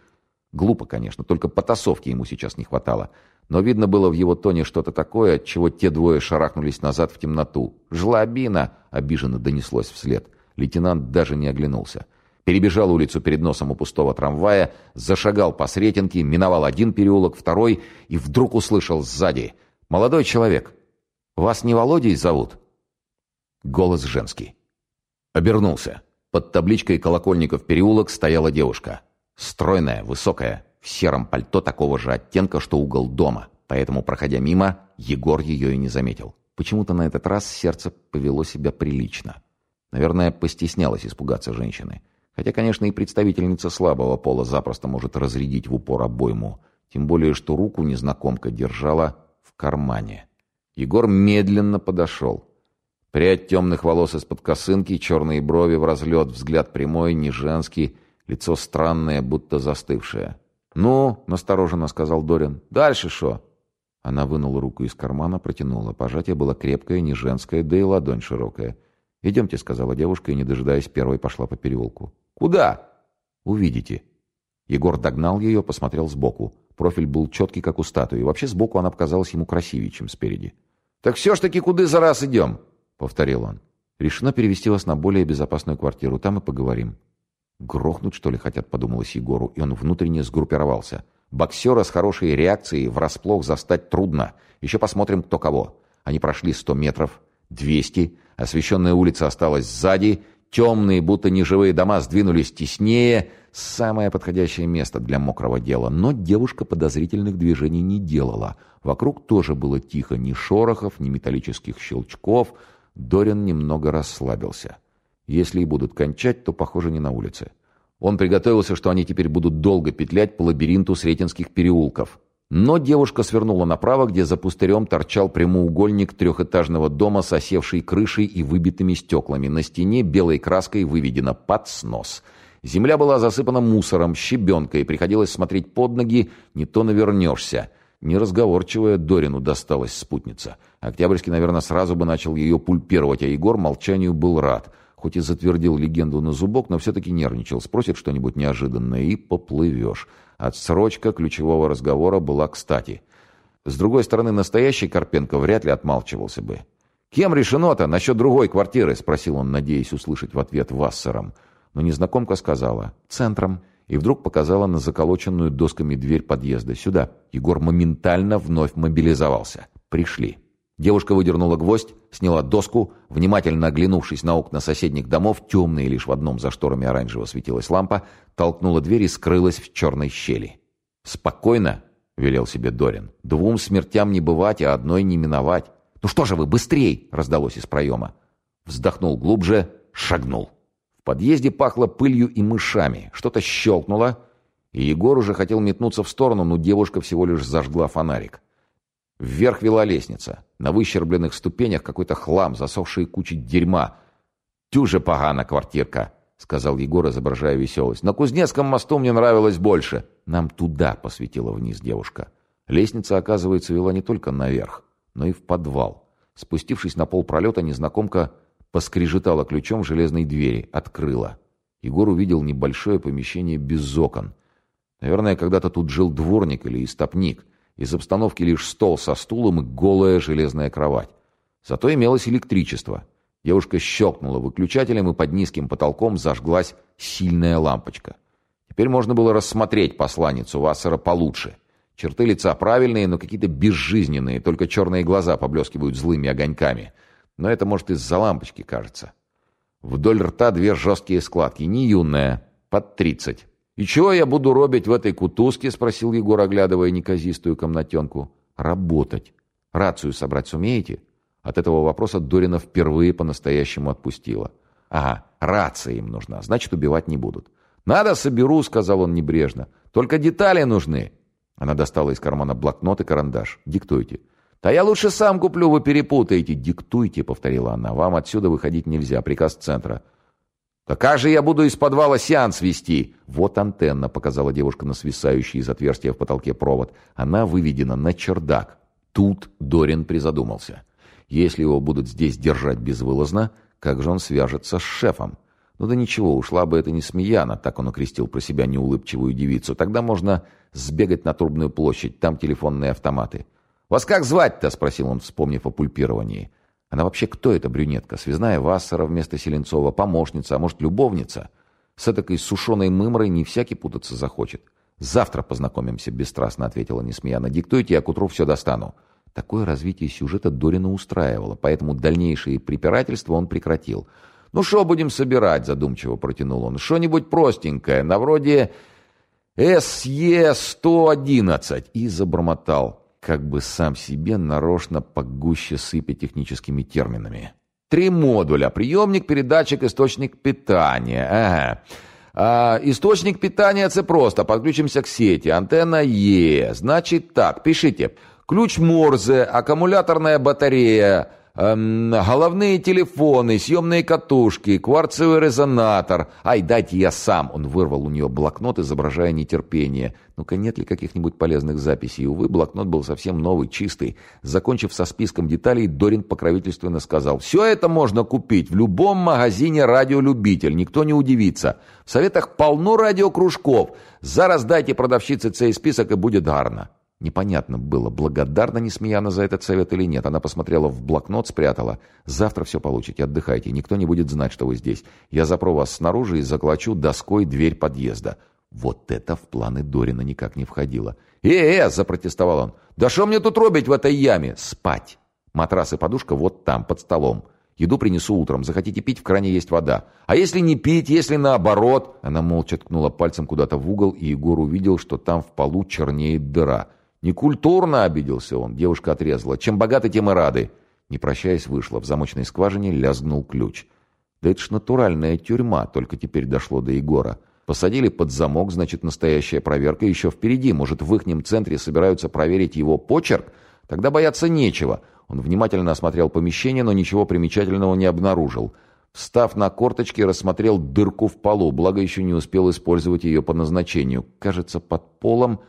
Глупо, конечно, только потасовки ему сейчас не хватало. Но видно было в его тоне что-то такое, от чего те двое шарахнулись назад в темноту. «Жлобина!» — обиженно донеслось вслед. Лейтенант даже не оглянулся. Перебежал улицу перед носом у пустого трамвая, зашагал по Сретенке, миновал один переулок, второй, и вдруг услышал сзади. «Молодой человек, вас не Володей зовут?» Голос женский. Обернулся. Под табличкой «Колокольников переулок» стояла девушка. Стройная, высокая, в сером пальто такого же оттенка, что угол дома. Поэтому, проходя мимо, Егор ее и не заметил. Почему-то на этот раз сердце повело себя прилично. Наверное, постеснялось испугаться женщины. Хотя, конечно, и представительница слабого пола запросто может разрядить в упор обойму. Тем более, что руку незнакомка держала в кармане. Егор медленно подошел. Прядь темных волос из-под косынки, черные брови в разлет, взгляд прямой, не женский, лицо странное, будто застывшее. «Ну», — настороженно сказал Дорин, — «дальше шо?» Она вынула руку из кармана, протянула. Пожатие было крепкое, не женское, да и ладонь широкая. «Идемте», — сказала девушка, и, не дожидаясь, первой пошла по переулку. «Куда?» «Увидите». Егор догнал ее, посмотрел сбоку. Профиль был четкий, как у статуи. Вообще, сбоку она показалась ему красивее, чем спереди. «Так все ж таки куды за раз идем?» — повторил он. «Решено перевести вас на более безопасную квартиру. Там и поговорим». «Грохнуть, что ли, хотят?» — подумалось Егору, и он внутренне сгруппировался. «Боксера с хорошей реакцией врасплох застать трудно. Еще посмотрим, кто кого». Они прошли сто метров, двести. Освещенная улица осталась сзади. Темные, будто неживые дома сдвинулись теснее. Самое подходящее место для мокрого дела. Но девушка подозрительных движений не делала. Вокруг тоже было тихо. Ни шорохов, ни металлических щелчков. Дорин немного расслабился. Если и будут кончать, то, похоже, не на улице. Он приготовился, что они теперь будут долго петлять по лабиринту Сретенских переулков. Но девушка свернула направо, где за пустырем торчал прямоугольник трехэтажного дома с осевшей крышей и выбитыми стеклами. На стене белой краской выведено «под снос». Земля была засыпана мусором, щебенкой, приходилось смотреть под ноги, не то навернешься. Неразговорчивая Дорину досталась спутница. Октябрьский, наверное, сразу бы начал ее пульпировать, а Егор молчанию был рад. Хоть и затвердил легенду на зубок, но все-таки нервничал. Спросит что-нибудь неожиданное и поплывешь. Отсрочка ключевого разговора была кстати. С другой стороны, настоящий Карпенко вряд ли отмалчивался бы. «Кем решено-то насчет другой квартиры?» — спросил он, надеясь услышать в ответ Вассером. Но незнакомка сказала «центром» и вдруг показала на заколоченную досками дверь подъезда. «Сюда». Егор моментально вновь мобилизовался. «Пришли». Девушка выдернула гвоздь, сняла доску, внимательно оглянувшись на окна соседних домов, темные лишь в одном за шторами оранжево светилась лампа, толкнула дверь и скрылась в черной щели. «Спокойно», — велел себе Дорин, — «двум смертям не бывать, а одной не миновать». «Ну что же вы, быстрей!» — раздалось из проема. Вздохнул глубже, шагнул. В подъезде пахло пылью и мышами, что-то щелкнуло, и Егор уже хотел метнуться в сторону, но девушка всего лишь зажгла фонарик. Вверх вела лестница. На выщербленных ступенях какой-то хлам, засохшие кучи дерьма. «Тюже погана квартирка», — сказал Егор, изображая веселость. «На Кузнецком мосту мне нравилось больше». «Нам туда», — посветила вниз девушка. Лестница, оказывается, вела не только наверх, но и в подвал. Спустившись на пол пролета, незнакомка поскрежетала ключом железной двери, открыла. Егор увидел небольшое помещение без окон. Наверное, когда-то тут жил дворник или истопник. Из обстановки лишь стол со стулом и голая железная кровать. Зато имелось электричество. Девушка щелкнула выключателем, и под низким потолком зажглась сильная лампочка. Теперь можно было рассмотреть посланницу Вассера получше. Черты лица правильные, но какие-то безжизненные, только черные глаза поблескивают злыми огоньками. Но это, может, из-за лампочки кажется. Вдоль рта две жесткие складки, не юная, под тридцать. «И чего я буду робить в этой кутузке?» — спросил Егор, оглядывая неказистую комнатенку. «Работать. Рацию собрать сумеете?» От этого вопроса Дорина впервые по-настоящему отпустила. «Ага, рация им нужна, значит, убивать не будут». «Надо, соберу», — сказал он небрежно. «Только детали нужны». Она достала из кармана блокнот и карандаш. «Диктуйте». «Да я лучше сам куплю, вы перепутаете». «Диктуйте», — повторила она. «Вам отсюда выходить нельзя, приказ центра». «Да как же я буду из подвала сеанс вести?» «Вот антенна», — показала девушка на свисающий из отверстия в потолке провод. «Она выведена на чердак». Тут Дорин призадумался. Если его будут здесь держать безвылазно, как же он свяжется с шефом? Ну да ничего, ушла бы это не Смеяна, так он окрестил про себя неулыбчивую девицу. Тогда можно сбегать на Трубную площадь, там телефонные автоматы. «Вас как звать-то?» — спросил он, вспомнив о пульпировании. Она вообще кто эта брюнетка? Связная Вассера вместо Селенцова, помощница, а может, любовница? С этой сушеной мымрой не всякий путаться захочет. «Завтра познакомимся», — бесстрастно ответила Несмеяна. «Диктуйте, я к утру все достану». Такое развитие сюжета Дорина устраивало, поэтому дальнейшие препирательства он прекратил. «Ну, что будем собирать?» — задумчиво протянул он. «Что-нибудь простенькое, на вроде СЕ-111». И забормотал как бы сам себе нарочно погуще сыпя техническими терминами. Три модуля. Приемник, передатчик, источник питания. Ага. А, источник питания це просто. Подключимся к сети. Антенна Е. Значит так, пишите. Ключ Морзе, аккумуляторная батарея, эм, головные телефоны, съемные катушки, кварцевый резонатор. Ай, дайте я сам. Он вырвал у нее блокнот, изображая нетерпение. Ну-ка, нет ли каких-нибудь полезных записей? Увы, блокнот был совсем новый, чистый. Закончив со списком деталей, Дорин покровительственно сказал, «Все это можно купить в любом магазине «Радиолюбитель», никто не удивится. В советах полно радиокружков. Зараз дайте продавщице цей список, и будет гарно». Непонятно было, благодарна Несмеяна за этот совет или нет. Она посмотрела в блокнот, спрятала. «Завтра все получите, отдыхайте, никто не будет знать, что вы здесь. Я запру вас снаружи и заклочу доской дверь подъезда». Вот это в планы Дорина никак не входило. «Э-э!» — запротестовал он. «Да что мне тут робить в этой яме?» «Спать! Матрас и подушка вот там, под столом. Еду принесу утром. Захотите пить, в кране есть вода. А если не пить, если наоборот...» Она молча ткнула пальцем куда-то в угол, и Егор увидел, что там в полу чернеет дыра — Некультурно обиделся он, девушка отрезала. Чем богаты, тем и рады. Не прощаясь, вышла. В замочной скважине лязгнул ключ. Да это ж натуральная тюрьма, только теперь дошло до Егора. Посадили под замок, значит, настоящая проверка еще впереди. Может, в ихнем центре собираются проверить его почерк? Тогда бояться нечего. Он внимательно осмотрел помещение, но ничего примечательного не обнаружил. Встав на корточки, рассмотрел дырку в полу, благо еще не успел использовать ее по назначению. Кажется, под полом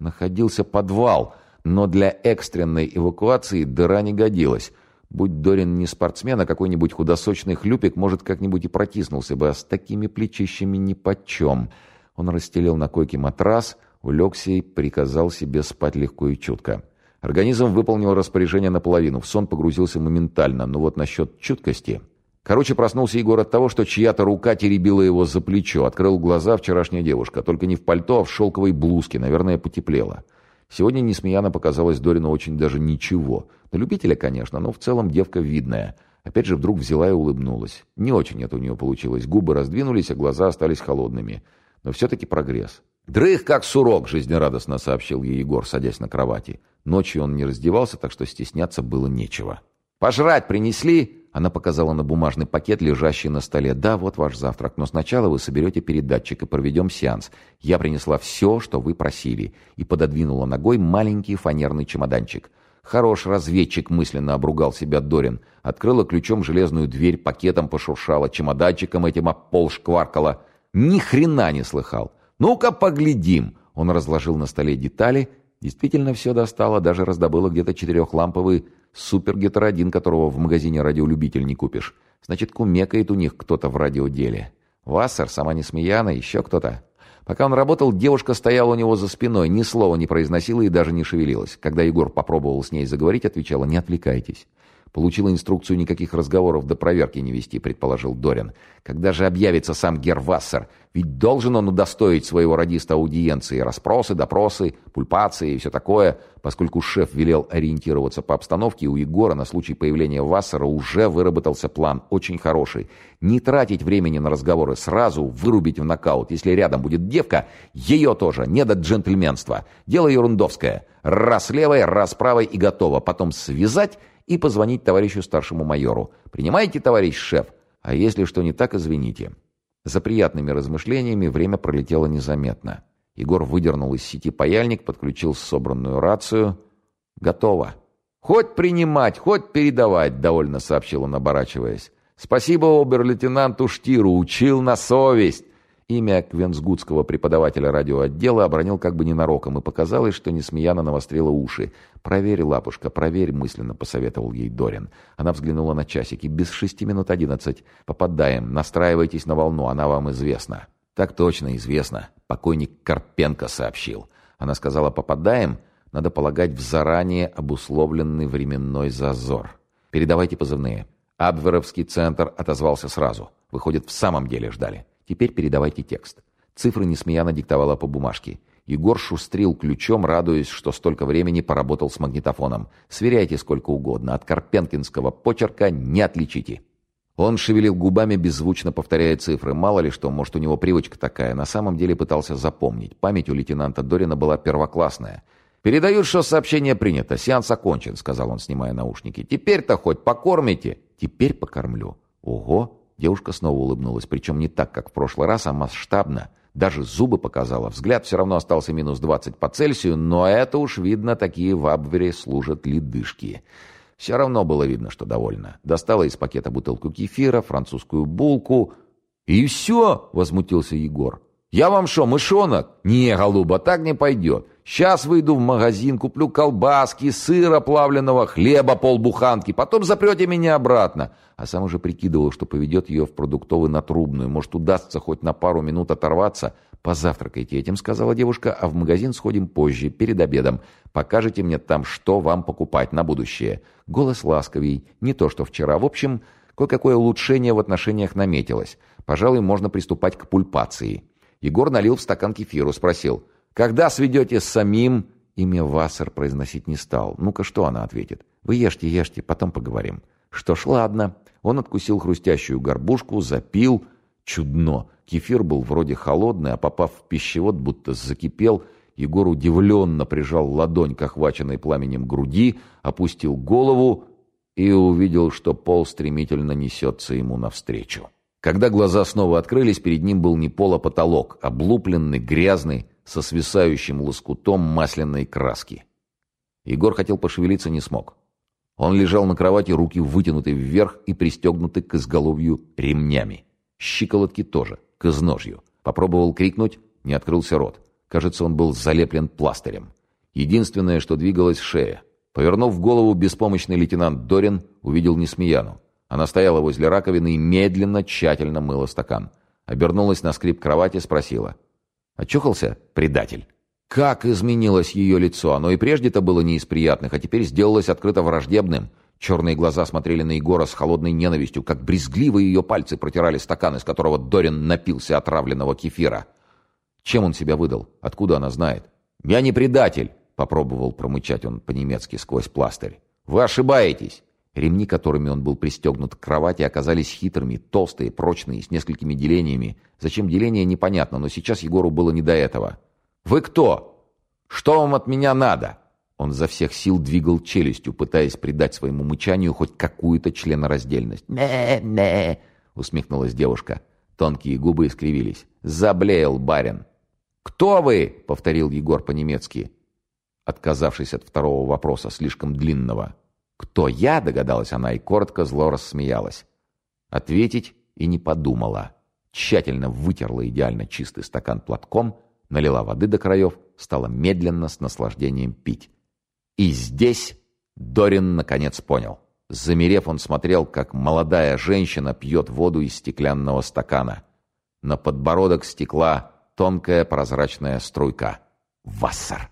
находился подвал, но для экстренной эвакуации дыра не годилась. Будь Дорин не спортсмен, а какой-нибудь худосочный хлюпик, может, как-нибудь и протиснулся бы, а с такими плечищами нипочем. Он расстелил на койке матрас, улегся и приказал себе спать легко и чутко. Организм выполнил распоряжение наполовину, в сон погрузился моментально, но вот насчет чуткости... Короче, проснулся Егор от того, что чья-то рука теребила его за плечо. Открыл глаза вчерашняя девушка, только не в пальто, а в шелковой блузке, наверное, потеплела. Сегодня Несмеяна показалась Дорину очень даже ничего. На любителя, конечно, но в целом девка видная. Опять же вдруг взяла и улыбнулась. Не очень это у нее получилось. Губы раздвинулись, а глаза остались холодными. Но все-таки прогресс. «Дрых, как сурок!» — жизнерадостно сообщил ей Егор, садясь на кровати. Ночью он не раздевался, так что стесняться было нечего. «Пожрать принесли?» Она показала на бумажный пакет, лежащий на столе. «Да, вот ваш завтрак, но сначала вы соберете передатчик и проведем сеанс. Я принесла все, что вы просили». И пододвинула ногой маленький фанерный чемоданчик. «Хорош разведчик», — мысленно обругал себя Дорин. Открыла ключом железную дверь, пакетом пошуршала, чемоданчиком этим об пол шкваркала. Ни хрена не слыхал. «Ну-ка поглядим». Он разложил на столе детали. Действительно все достало, даже раздобыла где-то четырехламповый Супергетеродин, которого в магазине радиолюбитель не купишь. Значит, кумекает у них кто-то в радиоделе. Вассер, сама Несмеяна, еще кто-то. Пока он работал, девушка стояла у него за спиной, ни слова не произносила и даже не шевелилась. Когда Егор попробовал с ней заговорить, отвечала «Не отвлекайтесь». Получила инструкцию никаких разговоров до проверки не вести, предположил Дорин. Когда же объявится сам Гервассер? Ведь должен он удостоить своего радиста аудиенции. Расспросы, допросы, пульпации и все такое. Поскольку шеф велел ориентироваться по обстановке, у Егора на случай появления Вассера уже выработался план очень хороший. Не тратить времени на разговоры, сразу вырубить в нокаут. Если рядом будет девка, ее тоже, не до джентльменства. Дело ерундовское. Раз левой, раз правой и готово. Потом связать и позвонить товарищу старшему майору. «Принимаете, товарищ шеф? А если что не так, извините». За приятными размышлениями время пролетело незаметно. Егор выдернул из сети паяльник, подключил собранную рацию. «Готово». «Хоть принимать, хоть передавать», — довольно сообщил он, оборачиваясь. «Спасибо обер-лейтенанту Штиру, учил на совесть. Имя квенсгудского преподавателя радиоотдела обронил как бы ненароком, и показалось, что Несмеяна навострила уши. «Проверь, лапушка, проверь», — мысленно посоветовал ей Дорин. Она взглянула на часики. «Без шести минут одиннадцать. Попадаем. Настраивайтесь на волну, она вам известна». «Так точно, известно», — покойник Карпенко сообщил. Она сказала «попадаем», надо полагать в заранее обусловленный временной зазор. «Передавайте позывные». Абверовский центр отозвался сразу. Выходит, в самом деле ждали. Теперь передавайте текст». Цифры Несмеяна диктовала по бумажке. Егор шустрил ключом, радуясь, что столько времени поработал с магнитофоном. Сверяйте сколько угодно. От карпенкинского почерка не отличите. Он шевелил губами, беззвучно повторяя цифры. Мало ли что, может, у него привычка такая. На самом деле пытался запомнить. Память у лейтенанта Дорина была первоклассная. «Передают, что сообщение принято. Сеанс окончен», — сказал он, снимая наушники. «Теперь-то хоть покормите?» «Теперь покормлю». «Ого! Девушка снова улыбнулась, причем не так, как в прошлый раз, а масштабно. Даже зубы показала. Взгляд все равно остался минус 20 по Цельсию, но это уж видно, такие в Абвере служат ледышки. Все равно было видно, что довольна. Достала из пакета бутылку кефира, французскую булку. «И все!» — возмутился Егор. «Я вам что, мышонок?» «Не, голуба, так не пойдет. Сейчас выйду в магазин, куплю колбаски, сыра плавленного, хлеба полбуханки, потом запрете меня обратно». А сам уже прикидывал, что поведет ее в продуктовый на Трубную. Может, удастся хоть на пару минут оторваться. «Позавтракайте этим», — сказала девушка, «а в магазин сходим позже, перед обедом. Покажете мне там, что вам покупать на будущее». Голос ласковей, не то что вчера. В общем, кое-какое улучшение в отношениях наметилось. Пожалуй, можно приступать к пульпации. Егор налил в стакан кефиру, спросил. «Когда сведете с самим?» Имя Вассер произносить не стал. «Ну-ка, что она ответит?» «Вы ешьте, ешьте, потом поговорим». «Что ж, ладно». Он откусил хрустящую горбушку, запил. Чудно. Кефир был вроде холодный, а попав в пищевод, будто закипел. Егор удивленно прижал ладонь к охваченной пламенем груди, опустил голову и увидел, что пол стремительно несется ему навстречу. Когда глаза снова открылись, перед ним был не пол, а потолок, облупленный, грязный, со свисающим лоскутом масляной краски. Егор хотел пошевелиться, не смог. Он лежал на кровати, руки вытянуты вверх и пристегнуты к изголовью ремнями. Щиколотки тоже, к изножью. Попробовал крикнуть, не открылся рот. Кажется, он был залеплен пластырем. Единственное, что двигалась шея. Повернув голову, беспомощный лейтенант Дорин увидел Несмеяну. Она стояла возле раковины и медленно, тщательно мыла стакан. Обернулась на скрип кровати, спросила. «Очухался, предатель?» Как изменилось ее лицо! Оно и прежде-то было не из приятных, а теперь сделалось открыто враждебным. Черные глаза смотрели на Егора с холодной ненавистью, как брезгливо ее пальцы протирали стакан, из которого Дорин напился отравленного кефира. Чем он себя выдал? Откуда она знает? «Я не предатель!» — попробовал промычать он по-немецки сквозь пластырь. «Вы ошибаетесь! Ремни, которыми он был пристегнут к кровати, оказались хитрыми, толстые, прочные, с несколькими делениями. Зачем деление, непонятно, но сейчас Егору было не до этого. «Вы кто? Что вам от меня надо?» Он за всех сил двигал челюстью, пытаясь придать своему мычанию хоть какую-то членораздельность. «Не-не!» — усмехнулась девушка. Тонкие губы искривились. «Заблеял барин!» «Кто вы?» — повторил Егор по-немецки, отказавшись от второго вопроса, слишком длинного. «Кто я?» — догадалась она и коротко зло рассмеялась. Ответить и не подумала. Тщательно вытерла идеально чистый стакан платком, налила воды до краев, стала медленно с наслаждением пить. И здесь Дорин наконец понял. Замерев, он смотрел, как молодая женщина пьет воду из стеклянного стакана. На подбородок стекла тонкая прозрачная струйка. Вассер.